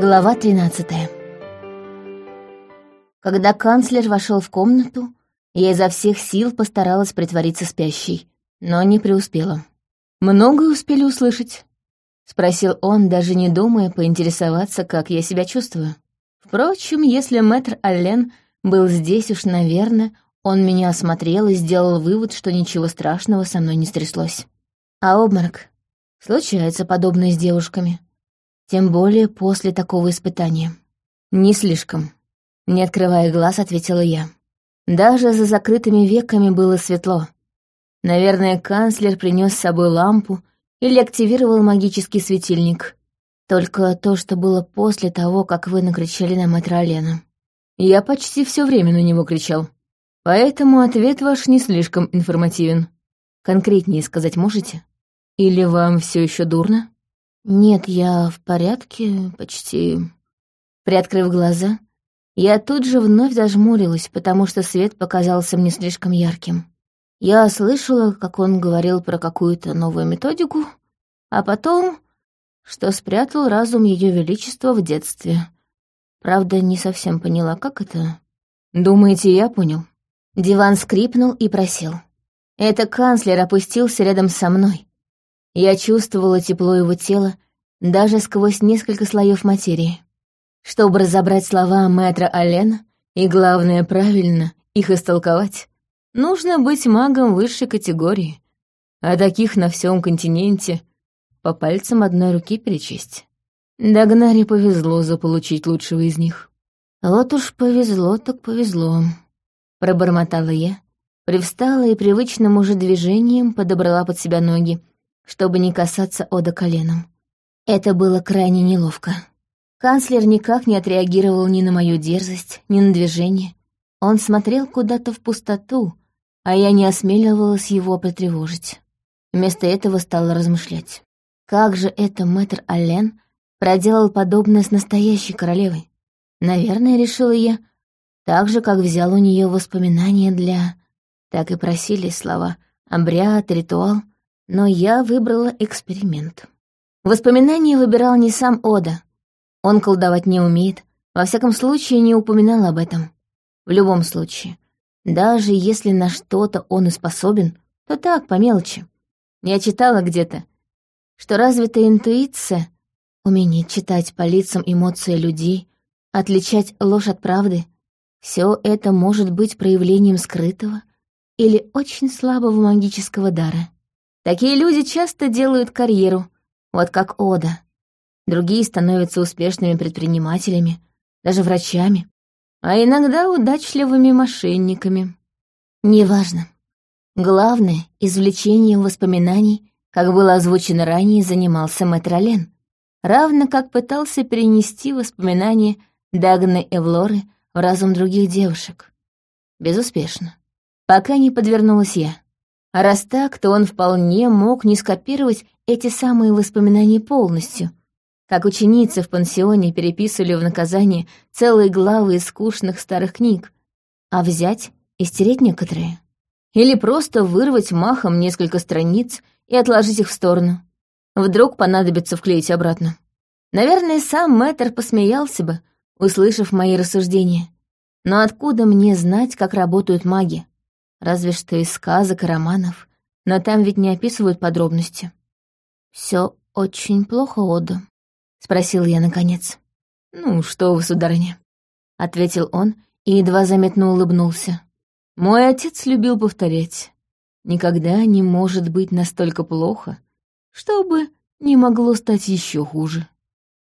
Глава 13 Когда канцлер вошел в комнату, я изо всех сил постаралась притвориться спящей, но не преуспела. «Много успели услышать?» — спросил он, даже не думая поинтересоваться, как я себя чувствую. Впрочем, если мэтр Аллен был здесь уж, наверное, он меня осмотрел и сделал вывод, что ничего страшного со мной не стряслось. А обморок? Случается подобное с девушками. Тем более после такого испытания. Не слишком. Не открывая глаз, ответила я. Даже за закрытыми веками было светло. Наверное, канцлер принес с собой лампу или активировал магический светильник. Только то, что было после того, как вы накричали на мэтра Алена. Я почти все время на него кричал. Поэтому ответ ваш не слишком информативен. Конкретнее сказать можете? Или вам все еще дурно? «Нет, я в порядке, почти...» Приоткрыв глаза, я тут же вновь зажмурилась, потому что свет показался мне слишком ярким. Я слышала, как он говорил про какую-то новую методику, а потом, что спрятал разум Ее Величества в детстве. Правда, не совсем поняла, как это. «Думаете, я понял?» Диван скрипнул и просел. Это канцлер опустился рядом со мной, я чувствовала тепло его тела даже сквозь несколько слоев материи. Чтобы разобрать слова мэтра Алена, и, главное, правильно их истолковать, нужно быть магом высшей категории, а таких на всем континенте по пальцам одной руки перечесть. Дагнаре повезло заполучить лучшего из них. Вот уж повезло так повезло, пробормотала я, привстала и привычным уже движением подобрала под себя ноги, чтобы не касаться Ода коленом. Это было крайне неловко. Канцлер никак не отреагировал ни на мою дерзость, ни на движение. Он смотрел куда-то в пустоту, а я не осмеливалась его потревожить. Вместо этого стала размышлять. Как же это мэтр Аллен проделал подобное с настоящей королевой? Наверное, решила я, так же, как взял у нее воспоминания для... Так и просили слова «обряд», «ритуал», но я выбрала эксперимент. Воспоминания выбирал не сам Ода. Он колдовать не умеет, во всяком случае не упоминал об этом. В любом случае, даже если на что-то он и способен, то так, по мелочи. Я читала где-то, что развитая интуиция, умение читать по лицам эмоции людей, отличать ложь от правды, все это может быть проявлением скрытого или очень слабого магического дара. Такие люди часто делают карьеру, вот как Ода. Другие становятся успешными предпринимателями, даже врачами, а иногда удачливыми мошенниками. Неважно. Главное, извлечением воспоминаний, как было озвучено ранее, занимался Мэтролен, равно как пытался перенести воспоминания Дагны Эвлоры в разум других девушек. Безуспешно. Пока не подвернулась я. А раз так, то он вполне мог не скопировать эти самые воспоминания полностью, как ученицы в пансионе переписывали в наказание целые главы из скучных старых книг, а взять и стереть некоторые. Или просто вырвать махом несколько страниц и отложить их в сторону. Вдруг понадобится вклеить обратно. Наверное, сам мэтр посмеялся бы, услышав мои рассуждения. Но откуда мне знать, как работают маги? разве что из сказок и романов, но там ведь не описывают подробности. Все очень плохо, Ода», — спросил я наконец. «Ну, что вы, сударыня?» — ответил он и едва заметно улыбнулся. «Мой отец любил повторять. Никогда не может быть настолько плохо, чтобы не могло стать еще хуже».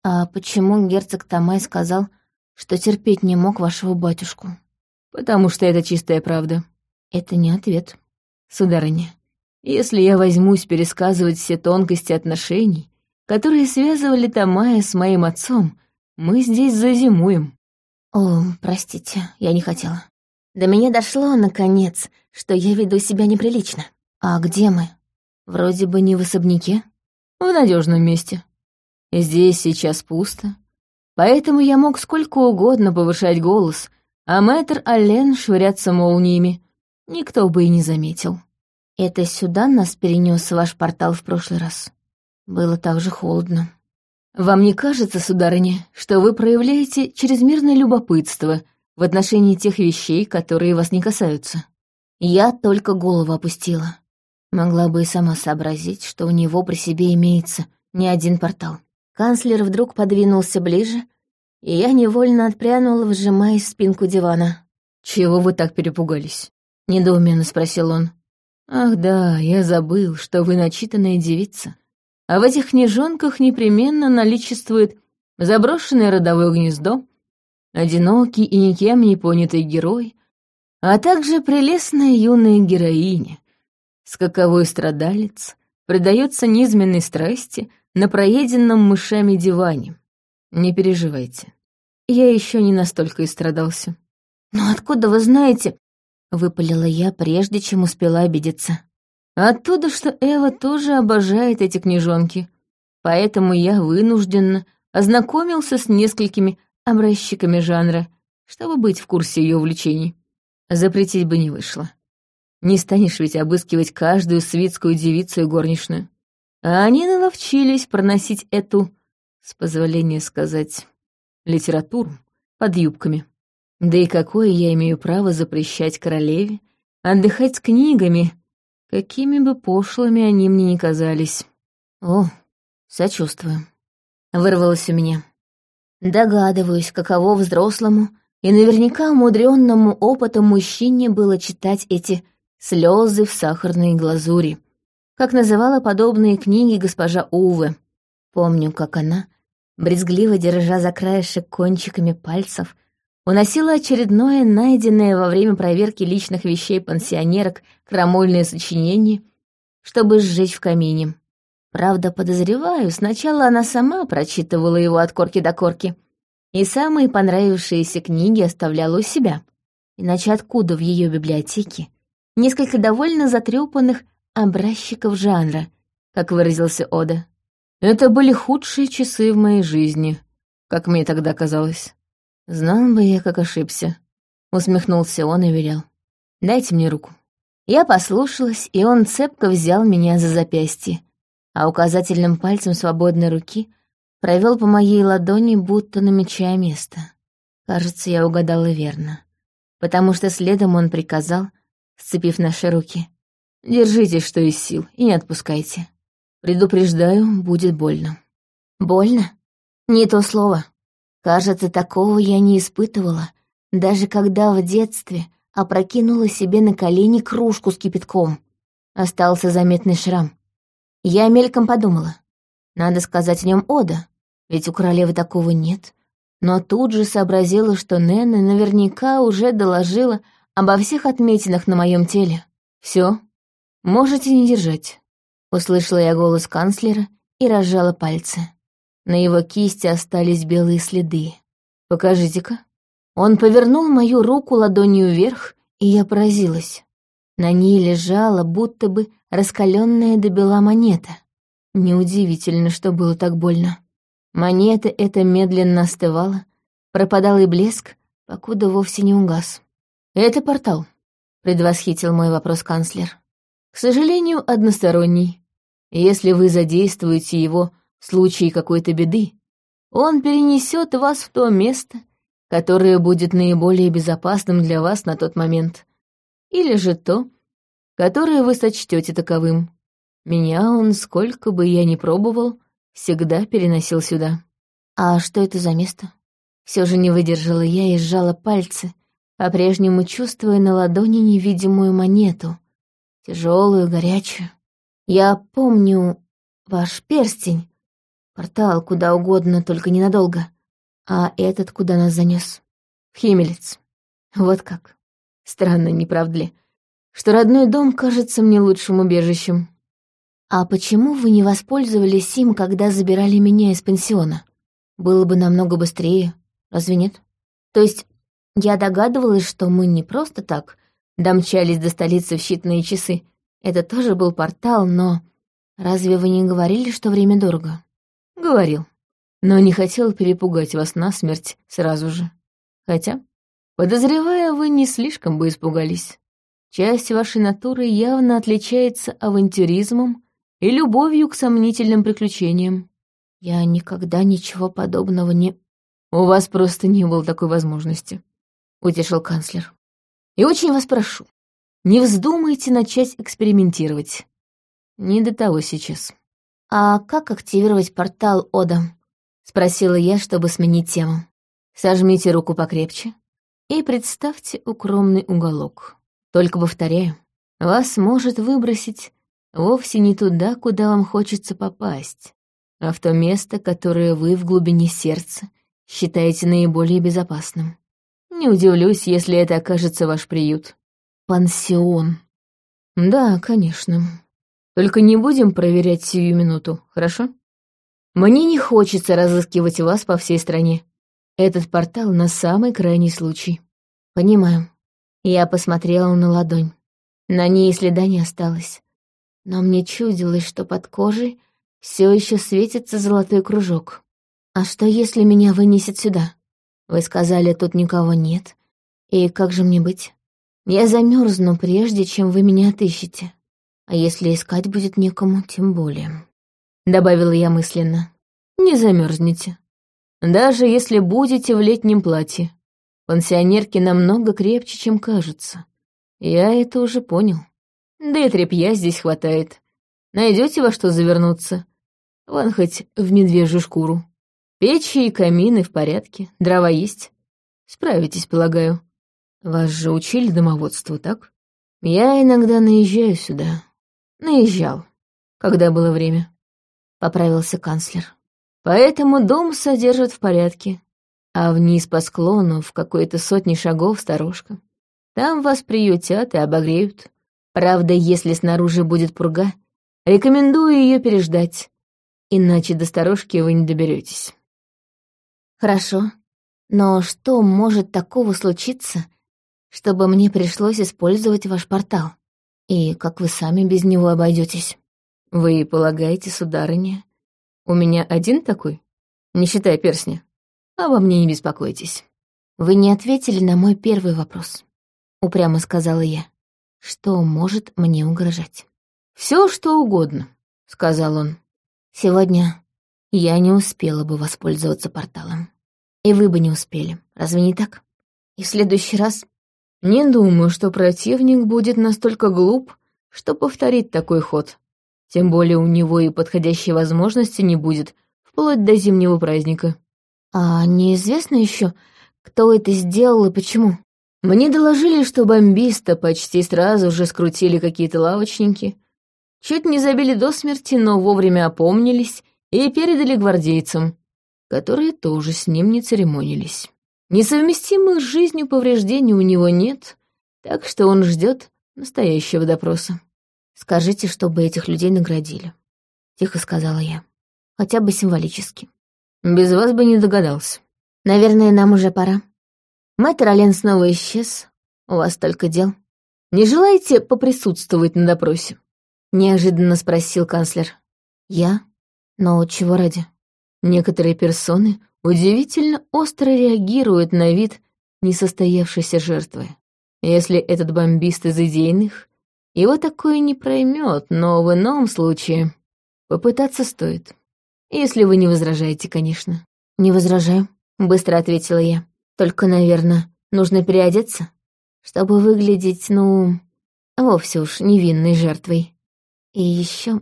«А почему герцог Тамай сказал, что терпеть не мог вашего батюшку?» «Потому что это чистая правда», это не ответ. Сударыня, если я возьмусь пересказывать все тонкости отношений, которые связывали Тамая с моим отцом, мы здесь зазимуем. О, простите, я не хотела. До меня дошло, наконец, что я веду себя неприлично. А где мы? Вроде бы не в особняке. В надежном месте. Здесь сейчас пусто. Поэтому я мог сколько угодно повышать голос, а мэтр Аллен швыряться молниями, никто бы и не заметил. Это сюда нас перенес ваш портал в прошлый раз. Было так же холодно. «Вам не кажется, сударыня, что вы проявляете чрезмерное любопытство в отношении тех вещей, которые вас не касаются?» Я только голову опустила. Могла бы и сама сообразить, что у него при себе имеется не один портал. Канцлер вдруг подвинулся ближе, и я невольно отпрянула, вжимаясь в спинку дивана. «Чего вы так перепугались?» — недоуменно спросил он. «Ах да, я забыл, что вы начитанная девица. А в этих книжонках непременно наличествует заброшенное родовое гнездо, одинокий и никем не понятый герой, а также прелестная юная героиня, скаковой страдалец, предается низменной страсти на проеденном мышами диване. Не переживайте, я еще не настолько истрадался. «Но откуда вы знаете?» — выпалила я, прежде чем успела обидеться. Оттуда, что Эва тоже обожает эти книжонки, поэтому я вынужденно ознакомился с несколькими образчиками жанра, чтобы быть в курсе ее увлечений. Запретить бы не вышло. Не станешь ведь обыскивать каждую свитскую девицу и горничную. А они наловчились проносить эту, с позволения сказать, литературу под юбками. Да и какое я имею право запрещать королеве отдыхать с книгами, какими бы пошлыми они мне ни казались. О, сочувствую. Вырвалось у меня. Догадываюсь, каково взрослому и наверняка умудренному опытом мужчине было читать эти слезы в сахарной глазури, как называла подобные книги госпожа Уве. Помню, как она, брезгливо держа за краешек кончиками пальцев, уносила очередное найденное во время проверки личных вещей пансионерок крамольное сочинение, чтобы сжечь в камине. Правда, подозреваю, сначала она сама прочитывала его от корки до корки, и самые понравившиеся книги оставляла у себя. Иначе откуда в ее библиотеке несколько довольно затрепанных образчиков жанра, как выразился Ода? Это были худшие часы в моей жизни, как мне тогда казалось. Знал бы я, как ошибся. Усмехнулся он и велел. «Дайте мне руку». Я послушалась, и он цепко взял меня за запястье, а указательным пальцем свободной руки провел по моей ладони, будто намечая место. Кажется, я угадала верно, потому что следом он приказал, сцепив наши руки, «Держите, что из сил, и не отпускайте. Предупреждаю, будет больно». «Больно? Не то слово. Кажется, такого я не испытывала, даже когда в детстве опрокинула себе на колени кружку с кипятком. Остался заметный шрам. Я мельком подумала. Надо сказать о нем Ода, ведь у королевы такого нет. Но тут же сообразила, что Нэнна наверняка уже доложила обо всех отметинах на моем теле. Все, можете не держать. Услышала я голос канцлера и разжала пальцы. На его кисти остались белые следы. «Покажите-ка». Он повернул мою руку ладонью вверх, и я поразилась. На ней лежала будто бы раскаленная до бела монета. Неудивительно, что было так больно. Монета эта медленно остывала, пропадал и блеск, покуда вовсе не угас. «Это портал», — предвосхитил мой вопрос канцлер. «К сожалению, односторонний. Если вы задействуете его в случае какой-то беды, он перенесет вас в то место, которое будет наиболее безопасным для вас на тот момент, или же то, которое вы сочтете таковым. Меня он, сколько бы я ни пробовал, всегда переносил сюда. А что это за место? Все же не выдержала я и сжала пальцы, по-прежнему чувствуя на ладони невидимую монету, тяжелую, горячую. Я помню ваш перстень, Портал куда угодно, только ненадолго. А этот куда нас занес? В Химелец. Вот как. Странно, не правда ли? Что родной дом кажется мне лучшим убежищем. А почему вы не воспользовались им, когда забирали меня из пансиона? Было бы намного быстрее, разве нет? То есть я догадывалась, что мы не просто так домчались до столицы в считанные часы. Это тоже был портал, но разве вы не говорили, что время дорого? Говорил. Но не хотел перепугать вас насмерть сразу же. Хотя, подозревая, вы не слишком бы испугались. Часть вашей натуры явно отличается авантюризмом и любовью к сомнительным приключениям. Я никогда ничего подобного не... У вас просто не было такой возможности, — утешил канцлер. И очень вас прошу, не вздумайте начать экспериментировать. Не до того сейчас. «А как активировать портал Ода?» — спросила я, чтобы сменить тему. Сожмите руку покрепче и представьте укромный уголок. Только повторяю, вас может выбросить вовсе не туда, куда вам хочется попасть, а в то место, которое вы в глубине сердца считаете наиболее безопасным. Не удивлюсь, если это окажется ваш приют. Пансион. Да, конечно. Только не будем проверять сию минуту, хорошо? Мне не хочется разыскивать вас по всей стране. Этот портал на самый крайний случай. Понимаю. Я посмотрела на ладонь. На ней следа не осталось. Но мне чудилось, что под кожей все еще светится золотой кружок. А что, если меня вынесет сюда? Вы сказали, тут никого нет. И как же мне быть? Я замерзну, прежде чем вы меня отыщете. А если искать будет некому, тем более. Добавила я мысленно. Не замерзнете. Даже если будете в летнем платье. Пансионерки намного крепче, чем кажется. Я это уже понял. Да и тряпья здесь хватает. Найдете во что завернуться. Вон хоть в медвежью шкуру. Печи и камины в порядке, дрова есть. Справитесь, полагаю. Вас же учили домоводству, так? Я иногда наезжаю сюда, Наезжал, когда было время. Поправился канцлер. Поэтому дом содержат в порядке. А вниз по склону в какой-то сотни шагов сторожка. Там вас приютят и обогреют. Правда, если снаружи будет пурга, рекомендую ее переждать. Иначе до сторожки вы не доберетесь. Хорошо. Но что может такого случиться, чтобы мне пришлось использовать ваш портал? И как вы сами без него обойдетесь? Вы полагаете, сударыня, у меня один такой? Не считая персня. Обо мне не беспокойтесь. Вы не ответили на мой первый вопрос. Упрямо сказала я. Что может мне угрожать? Все, что угодно, сказал он. Сегодня я не успела бы воспользоваться порталом. И вы бы не успели, разве не так? И в следующий раз не думаю, что противник будет настолько глуп, что повторит такой ход. Тем более у него и подходящей возможности не будет, вплоть до зимнего праздника. А неизвестно еще, кто это сделал и почему? Мне доложили, что бомбиста почти сразу же скрутили какие-то лавочники. Чуть не забили до смерти, но вовремя опомнились и передали гвардейцам, которые тоже с ним не церемонились. Несовместимых с жизнью повреждений у него нет, так что он ждет настоящего допроса. «Скажите, чтобы этих людей наградили», — тихо сказала я. «Хотя бы символически». «Без вас бы не догадался». «Наверное, нам уже пора. Мэтр Олен снова исчез. У вас только дел». «Не желаете поприсутствовать на допросе?» — неожиданно спросил канцлер. «Я? Но чего ради?» Некоторые персоны удивительно остро реагируют на вид несостоявшейся жертвы. Если этот бомбист из идейных, его такое не проймет, но в ином случае попытаться стоит. Если вы не возражаете, конечно. «Не возражаю», — быстро ответила я. «Только, наверное, нужно переодеться, чтобы выглядеть, ну, вовсе уж невинной жертвой. И еще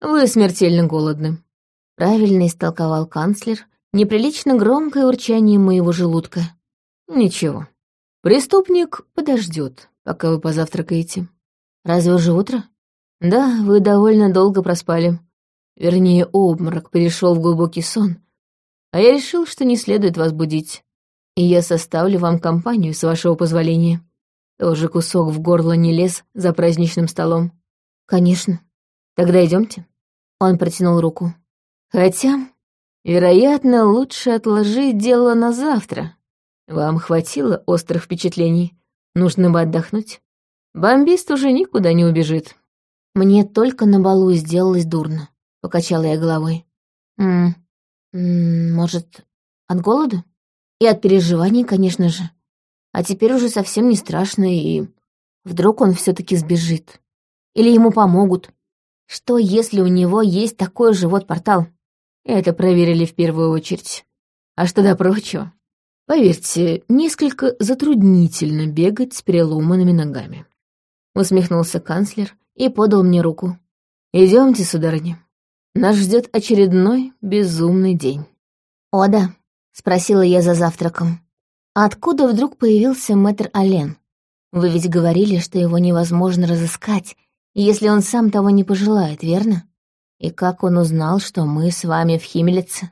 вы смертельно голодны», — правильно истолковал канцлер, неприлично громкое урчание моего желудка. «Ничего. Преступник подождет, пока вы позавтракаете». «Разве уже утро?» «Да, вы довольно долго проспали. Вернее, обморок перешел в глубокий сон. А я решил, что не следует вас будить. И я составлю вам компанию, с вашего позволения. Тоже кусок в горло не лез за праздничным столом». «Конечно. Тогда идемте. Он протянул руку. «Хотя Вероятно, лучше отложить дело на завтра. Вам хватило острых впечатлений. Нужно бы отдохнуть. Бомбист уже никуда не убежит. Мне только на балу сделалось дурно, покачала я головой. М -м, может, от голода? И от переживаний, конечно же. А теперь уже совсем не страшно, и вдруг он все таки сбежит. Или ему помогут. Что, если у него есть такой же вот портал? Это проверили в первую очередь. А что до прочего? Поверьте, несколько затруднительно бегать с переломанными ногами. Усмехнулся канцлер и подал мне руку. Идемте, сударыня. Нас ждет очередной безумный день. «О да», — спросила я за завтраком. «Откуда вдруг появился мэтр Ален? Вы ведь говорили, что его невозможно разыскать, если он сам того не пожелает, верно? И как он узнал, что мы с вами в Химелице?»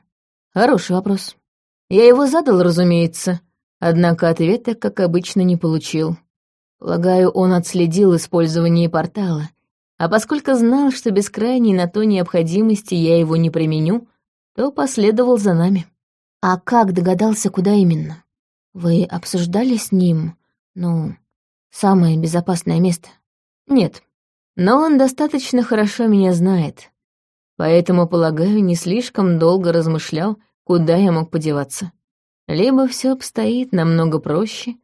Хороший вопрос. Я его задал, разумеется, однако ответа, как обычно, не получил. Полагаю, он отследил использование портала, а поскольку знал, что без крайней на то необходимости я его не применю, то последовал за нами. А как догадался, куда именно? Вы обсуждали с ним, ну, самое безопасное место? Нет, но он достаточно хорошо меня знает, поэтому, полагаю, не слишком долго размышлял, куда я мог подеваться. Либо все обстоит намного проще,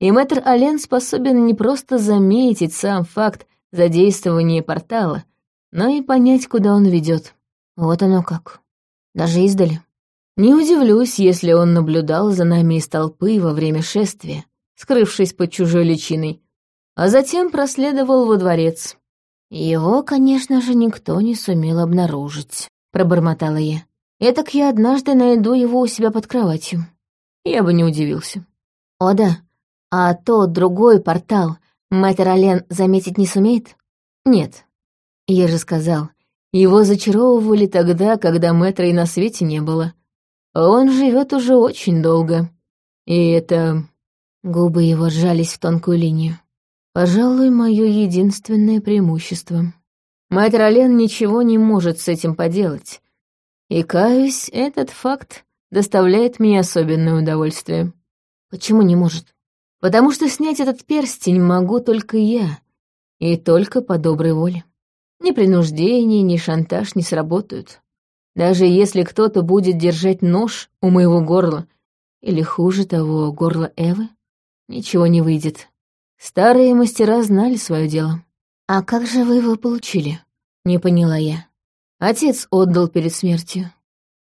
и мэтр Ален способен не просто заметить сам факт задействования портала, но и понять, куда он ведет. Вот оно как. Даже издали. Не удивлюсь, если он наблюдал за нами из толпы во время шествия, скрывшись под чужой личиной, а затем проследовал во дворец. «Его, конечно же, никто не сумел обнаружить», — пробормотала я. «Этак я однажды найду его у себя под кроватью». Я бы не удивился. «О да, а тот другой портал мэтр Ален заметить не сумеет?» «Нет». Я же сказал, его зачаровывали тогда, когда мэтра и на свете не было. Он живет уже очень долго. И это... Губы его сжались в тонкую линию. Пожалуй, мое единственное преимущество. Мэтр Ален ничего не может с этим поделать. И, каюсь, этот факт доставляет мне особенное удовольствие. Почему не может? Потому что снять этот перстень могу только я, и только по доброй воле. Ни принуждение, ни шантаж не сработают. Даже если кто-то будет держать нож у моего горла, или хуже того, горла Эвы, ничего не выйдет. Старые мастера знали свое дело. «А как же вы его получили?» — не поняла я. Отец отдал перед смертью.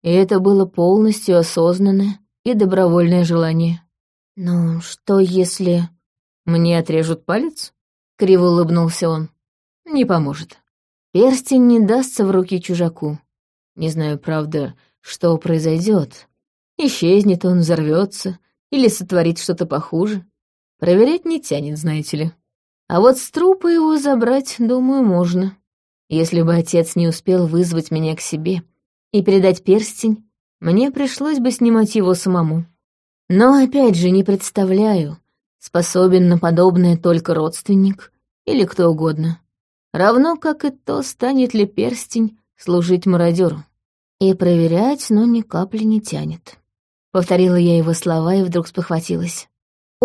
И это было полностью осознанное и добровольное желание. «Ну, что если...» «Мне отрежут палец?» — криво улыбнулся он. «Не поможет. Перстень не дастся в руки чужаку. Не знаю, правда, что произойдет. Исчезнет он, взорвется или сотворит что-то похуже. Проверять не тянет, знаете ли. А вот с трупа его забрать, думаю, можно. Если бы отец не успел вызвать меня к себе и передать перстень, мне пришлось бы снимать его самому. Но опять же не представляю, способен на подобное только родственник или кто угодно. Равно как и то, станет ли перстень служить мародеру. И проверять, но ни капли не тянет. Повторила я его слова и вдруг спохватилась.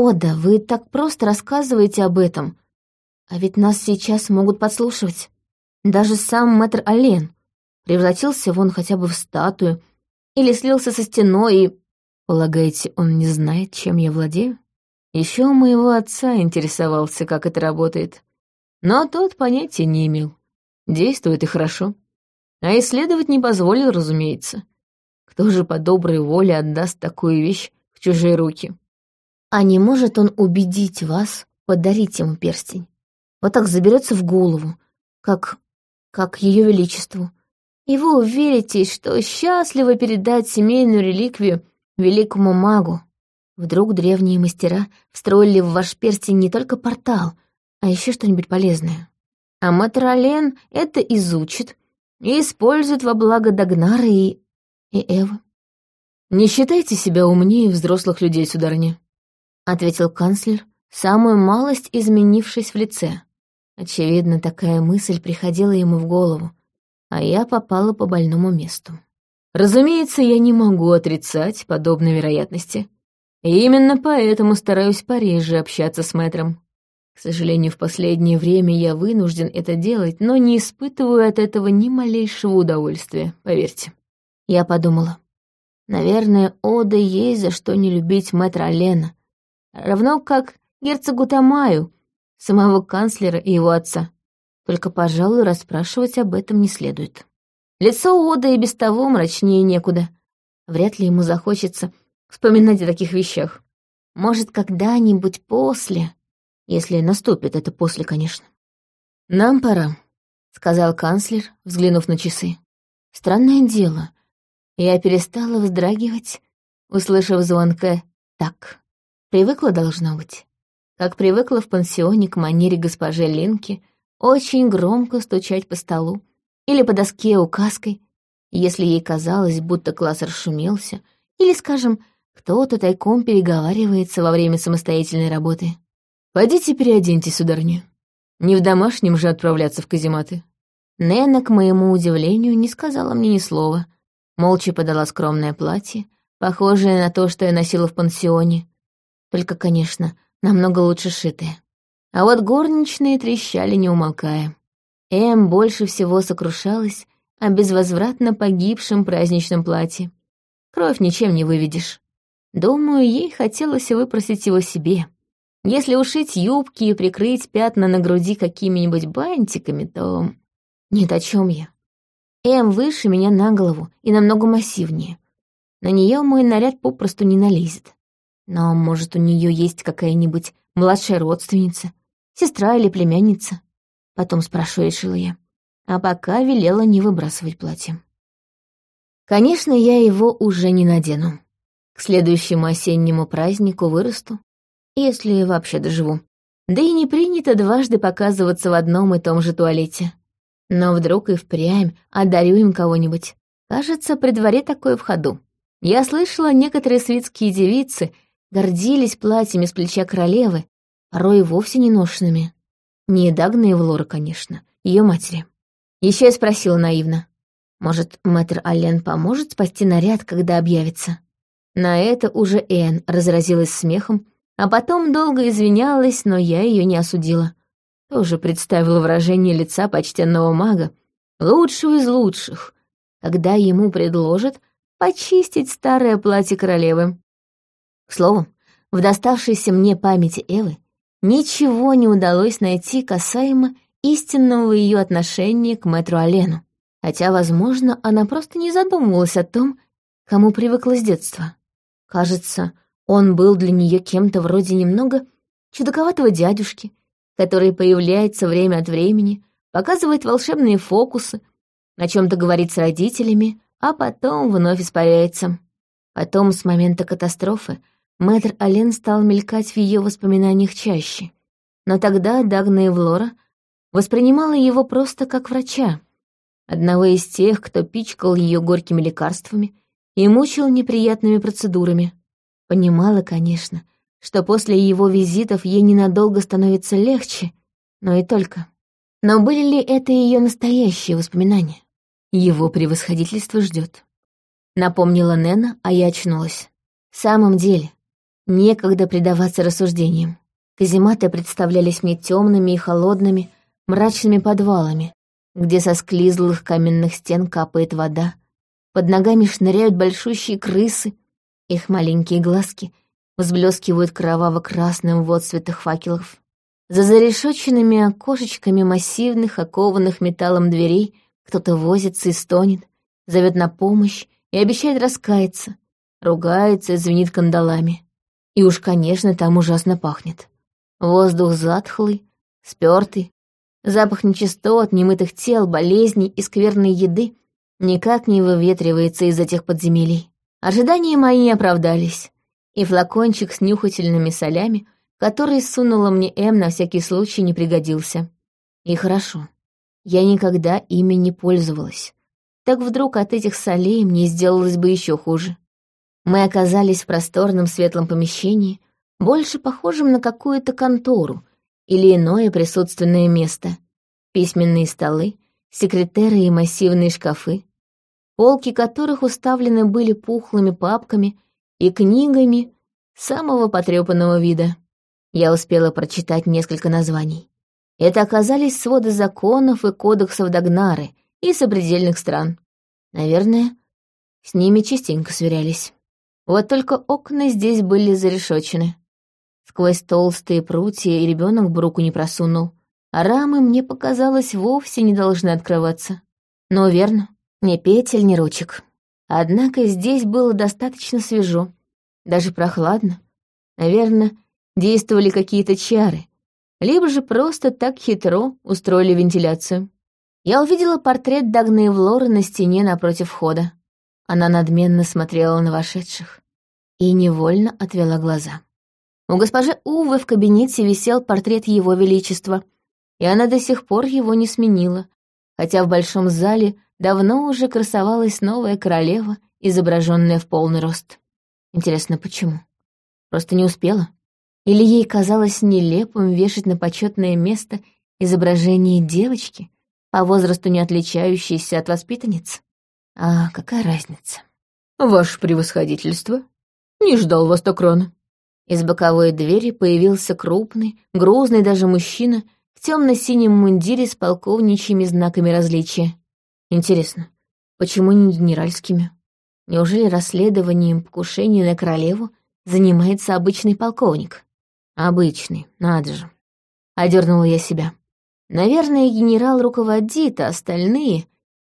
«О, да вы так просто рассказываете об этом. А ведь нас сейчас могут подслушивать. Даже сам мэтр Ален превратился вон хотя бы в статую или слился со стеной и... Полагаете, он не знает, чем я владею? Еще у моего отца интересовался, как это работает. Но тот понятия не имел. Действует и хорошо. А исследовать не позволил, разумеется. Кто же по доброй воле отдаст такую вещь в чужие руки? А не может он убедить вас подарить ему перстень? Вот так заберется в голову, как... как ее величеству. И вы уверитесь, что счастливо передать семейную реликвию великому магу. Вдруг древние мастера встроили в ваш перстень не только портал, а еще что-нибудь полезное. А Матролен это изучит и использует во благо Дагнара и... и Эвы. «Не считайте себя умнее взрослых людей, сударыня», ответил канцлер, самую малость изменившись в лице. Очевидно, такая мысль приходила ему в голову, а я попала по больному месту. Разумеется, я не могу отрицать подобной вероятности. И именно поэтому стараюсь пореже общаться с мэтром. К сожалению, в последнее время я вынужден это делать, но не испытываю от этого ни малейшего удовольствия, поверьте. Я подумала. Наверное, Ода есть за что не любить мэтра Алена, равно как герцогу Тамаю, самого канцлера и его отца. Только, пожалуй, расспрашивать об этом не следует. Лицо Ода и без того мрачнее некуда. Вряд ли ему захочется вспоминать о таких вещах. Может, когда-нибудь после, если наступит это после, конечно. «Нам пора», — сказал канцлер, взглянув на часы. Странное дело, я перестала вздрагивать, услышав звонка «так». Привыкла, должно быть. Как привыкла в пансионе к манере госпожи Линки очень громко стучать по столу или по доске указкой, если ей казалось, будто класс расшумелся, или, скажем, кто-то тайком переговаривается во время самостоятельной работы. «Пойдите переоденьтесь, сударыня. Не в домашнем же отправляться в казематы». Нена, к моему удивлению, не сказала мне ни слова. Молча подала скромное платье, похожее на то, что я носила в пансионе. Только, конечно, намного лучше шитое. А вот горничные трещали, не умолкая. Эм больше всего сокрушалась о безвозвратно погибшем праздничном платье. Кровь ничем не выведешь. Думаю, ей хотелось выпросить его себе. Если ушить юбки и прикрыть пятна на груди какими-нибудь бантиками, то... Нет, о чем я? Эм выше меня на голову и намного массивнее. На нее мой наряд попросту не налезет. Но, может, у нее есть какая-нибудь младшая родственница, сестра или племянница? Потом спрошу, решила я. А пока велела не выбрасывать платье. Конечно, я его уже не надену. К следующему осеннему празднику вырасту, если вообще доживу. Да и не принято дважды показываться в одном и том же туалете. Но вдруг и впрямь одарю им кого-нибудь. Кажется, при дворе такое в ходу. Я слышала, некоторые светские девицы гордились платьями с плеча королевы, порой вовсе не ношенными. Не Дагна Лора, конечно, ее матери. Еще я спросила наивно. Может, мэтр Аллен поможет спасти наряд, когда объявится? На это уже Энн разразилась смехом, а потом долго извинялась, но я ее не осудила тоже представила выражение лица почтенного мага, лучшего из лучших, когда ему предложат почистить старое платье королевы. К слову, в доставшейся мне памяти Эвы ничего не удалось найти касаемо истинного ее отношения к мэтру Олену, хотя, возможно, она просто не задумывалась о том, кому привыкла с детства. Кажется, он был для нее кем-то вроде немного чудаковатого дядюшки, который появляется время от времени, показывает волшебные фокусы, о чем-то говорит с родителями, а потом вновь испаряется. Потом, с момента катастрофы, мэтр Ален стал мелькать в ее воспоминаниях чаще. Но тогда Дагна Эвлора воспринимала его просто как врача, одного из тех, кто пичкал ее горькими лекарствами и мучил неприятными процедурами. Понимала, конечно, что после его визитов ей ненадолго становится легче, но и только. Но были ли это ее настоящие воспоминания? Его превосходительство ждет. Напомнила Нена, а я очнулась. В самом деле, некогда предаваться рассуждениям. Казематы представлялись мне темными и холодными, мрачными подвалами, где со склизлых каменных стен капает вода, под ногами шныряют большущие крысы, их маленькие глазки взблескивают кроваво-красным в отцветах факелов. За зарешоченными окошечками массивных, окованных металлом дверей кто-то возится и стонет, зовет на помощь и обещает раскаяться, ругается и звенит кандалами. И уж, конечно, там ужасно пахнет. Воздух затхлый, спёртый, запах нечистот, немытых тел, болезней и скверной еды никак не выветривается из этих подземелий. Ожидания мои не оправдались и флакончик с нюхательными солями, который сунула мне М на всякий случай, не пригодился. И хорошо. Я никогда ими не пользовалась. Так вдруг от этих солей мне сделалось бы еще хуже. Мы оказались в просторном светлом помещении, больше похожем на какую-то контору или иное присутственное место. Письменные столы, секретеры и массивные шкафы, полки которых уставлены были пухлыми папками и книгами самого потрепанного вида. Я успела прочитать несколько названий. Это оказались своды законов и кодексов Дагнары и сопредельных стран. Наверное, с ними частенько сверялись. Вот только окна здесь были зарешочены. Сквозь толстые прутья и ребенок руку не просунул, а рамы, мне показалось, вовсе не должны открываться. Но верно, Ни петель, ни ручек. Однако здесь было достаточно свежо, даже прохладно. Наверное, действовали какие-то чары, либо же просто так хитро устроили вентиляцию. Я увидела портрет Дагны Влоры на стене напротив входа. Она надменно смотрела на вошедших и невольно отвела глаза. У госпожи Увы в кабинете висел портрет Его Величества, и она до сих пор его не сменила, хотя в большом зале давно уже красовалась новая королева, изображенная в полный рост. Интересно, почему? Просто не успела? Или ей казалось нелепым вешать на почетное место изображение девочки, по возрасту не отличающейся от воспитанниц? А какая разница? «Ваше превосходительство, не ждал вас так рано». Из боковой двери появился крупный, грузный даже мужчина в темно-синем мундире с полковничьими знаками различия. Интересно, почему не генеральскими? Неужели расследованием покушения на королеву занимается обычный полковник? Обычный, надо же. Одернула я себя. Наверное, генерал руководит, а остальные...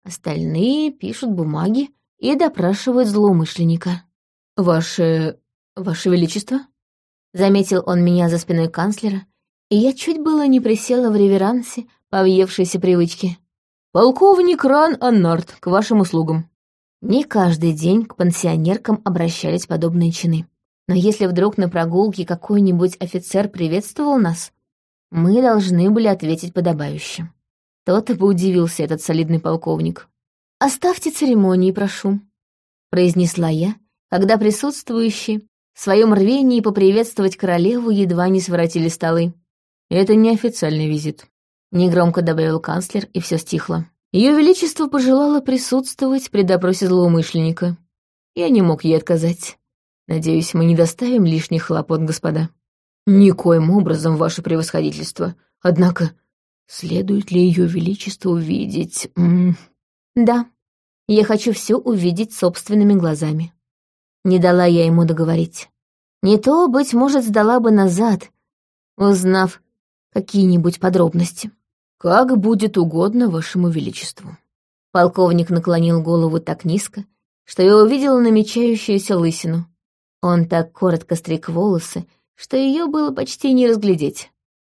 Остальные пишут бумаги и допрашивают злоумышленника. «Ваше... Ваше Величество?» Заметил он меня за спиной канцлера, и я чуть было не присела в реверансе по въевшейся привычке. «Полковник Ран Аннард, к вашим услугам». Не каждый день к пансионеркам обращались подобные чины. Но если вдруг на прогулке какой-нибудь офицер приветствовал нас, мы должны были ответить подобающе. Тот бы удивился этот солидный полковник. «Оставьте церемонии, прошу», — произнесла я, когда присутствующие в своем рвении поприветствовать королеву едва не своротили столы. «Это не официальный визит», — негромко добавил канцлер, и все стихло. Ее Величество пожелало присутствовать при допросе злоумышленника. Я не мог ей отказать. Надеюсь, мы не доставим лишних хлопот, господа. Никоим образом, ваше превосходительство. Однако, следует ли Ее Величество увидеть... М -м... Да, я хочу все увидеть собственными глазами. Не дала я ему договорить. Не то, быть может, сдала бы назад, узнав какие-нибудь подробности. «Как будет угодно вашему величеству». Полковник наклонил голову так низко, что я увидела намечающуюся лысину. Он так коротко стриг волосы, что ее было почти не разглядеть.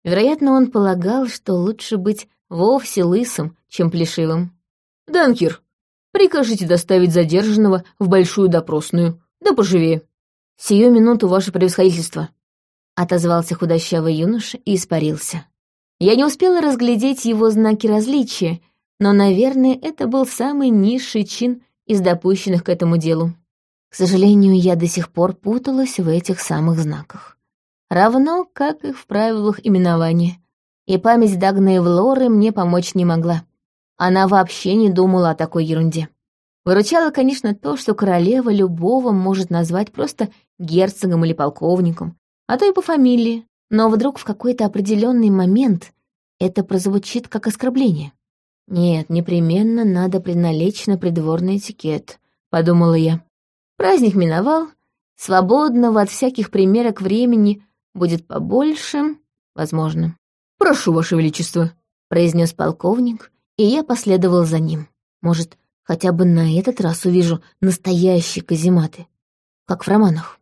Вероятно, он полагал, что лучше быть вовсе лысым, чем плешивым. «Данкир, прикажите доставить задержанного в большую допросную, да поживее. Сию минуту, ваше превосходительство. Отозвался худощавый юноша и испарился. Я не успела разглядеть его знаки различия, но, наверное, это был самый низший чин из допущенных к этому делу. К сожалению, я до сих пор путалась в этих самых знаках. Равно, как и в правилах именования. И память Дагны Эвлоры мне помочь не могла. Она вообще не думала о такой ерунде. Выручало, конечно, то, что королева любого может назвать просто герцогом или полковником, а то и по фамилии, но вдруг в какой-то определенный момент это прозвучит как оскорбление. «Нет, непременно надо приналечь на придворный этикет», — подумала я. Праздник миновал, свободного от всяких примерок времени будет побольше, возможно. «Прошу, Ваше Величество», — произнес полковник, и я последовал за ним. Может, Хотя бы на этот раз увижу настоящие казематы, как в романах.